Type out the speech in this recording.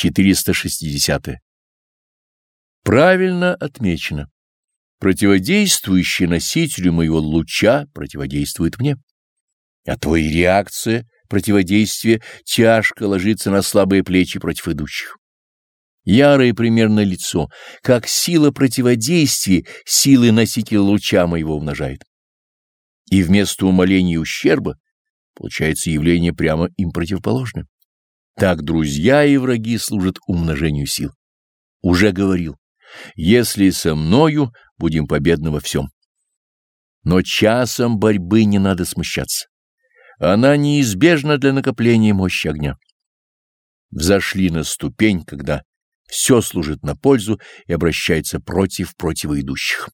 460. -е. Правильно отмечено. Противодействующий носителю моего луча противодействует мне. А твоя реакция, противодействие тяжко ложится на слабые плечи против идущих. Ярое примерно лицо, как сила противодействия, силы носителя луча моего умножает. И вместо умоления ущерба получается явление прямо им противоположное. Так друзья и враги служат умножению сил. Уже говорил, если со мною, будем победны во всем. Но часом борьбы не надо смущаться. Она неизбежна для накопления мощи огня. Взошли на ступень, когда все служит на пользу и обращается против противоидущих.